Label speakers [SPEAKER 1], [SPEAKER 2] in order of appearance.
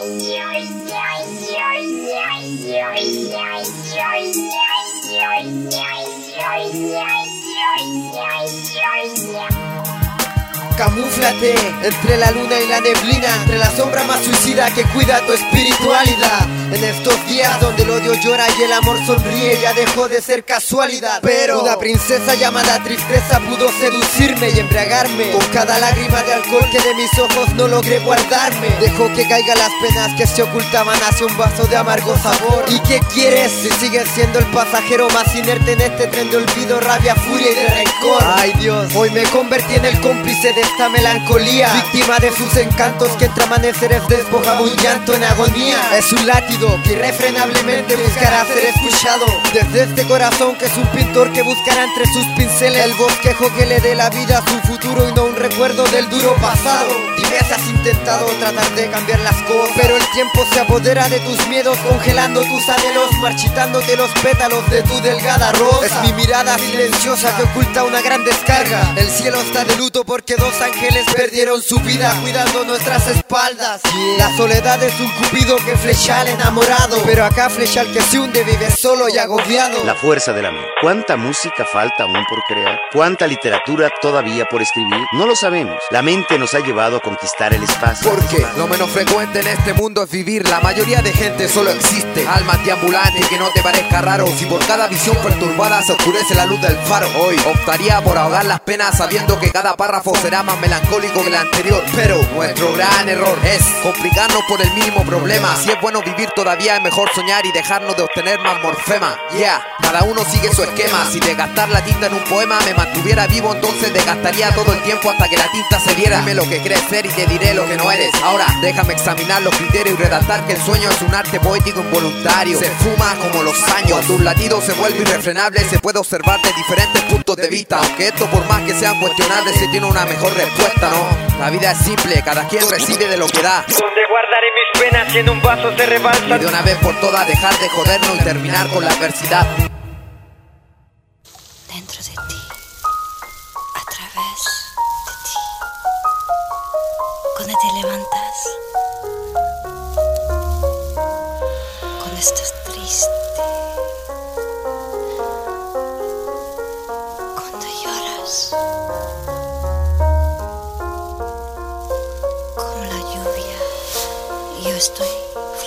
[SPEAKER 1] Yeah. Camúflate entre la luna y la neblina, entre la sombra más suicida que cuida tu espiritualidad. En estos días donde el odio llora y el amor sonríe, ya dejó de ser casualidad. Pero una princesa llamada tristeza pudo seducirme y embriagarme. Con cada lágrima de alcohol que de mis ojos no logré guardarme. Dejó que caigan las penas que se ocultaban hacia un vaso de amargo sabor. ¿Y qué quieres si sigues siendo el pasajero más inerte en este tren de olvido, rabia, furia y de rencor? Ay Dios, hoy me convertí en el cómplice de esta melancolía. Víctima de sus encantos que entre amaneceres despoja un llanto en agonía. Es un látigo que irrefrenablemente buscará ser escuchado. Desde este corazón que es un pintor que buscará entre sus pinceles El bosquejo que le dé la vida a su futuro y no un recuerdo del duro pasado Si has intentado tratar de cambiar las cosas Pero el tiempo se apodera de tus miedos congelando tus anhelos Marchitándote los pétalos de tu delgada rosa Es mi mirada silenciosa que oculta una gran descarga El cielo está de luto porque dos ángeles perdieron su vida cuidando nuestras espaldas. La soledad es un cupido que flecha al enamorado, pero acá flecha al que se hunde vive solo y agobiado.
[SPEAKER 2] La fuerza del amor. ¿Cuánta música falta aún por crear? ¿Cuánta literatura todavía por escribir? No lo sabemos. La mente nos ha llevado a conquistar el espacio.
[SPEAKER 3] Porque lo menos frecuente en este mundo es vivir. La mayoría de gente solo existe. Almas deambulantes que no te parezca raro. Si por cada visión perturbada se oscurece la luz del faro. Hoy optaría por ahogar las penas sabiendo que cada párrafo será más melancólico que el anterior. Pero nuestro gran error es complicarnos por el mínimo problema. Si es bueno vivir todavía es mejor soñar y dejarnos de obtener más morfema. Yeah, cada uno sigue su esquema. Si desgastar la tinta en un poema me mantuviera vivo, entonces desgastaría todo el tiempo hasta que la tinta se viera. Dime lo que crees ser y te diré lo que no eres. Ahora déjame examinar los criterios y redactar que el sueño es un arte poético involuntario. Se fuma como los años. Cuando un latido se vuelve irrefrenable, se puede observar de diferentes puntos de vista. Aunque esto, por más que sean cuestionables, se tiene una mejor respuesta, ¿no? La vida es simple, cada quien recibe de lo que da.
[SPEAKER 1] Donde guardaré mis penas y en un vaso se rebalsa.
[SPEAKER 3] Y de una vez por todas dejar de jodernos y terminar con la adversidad.
[SPEAKER 4] dentro de ti, a través estás triste. Cuando lloras. Como la lluvia, yo estoy.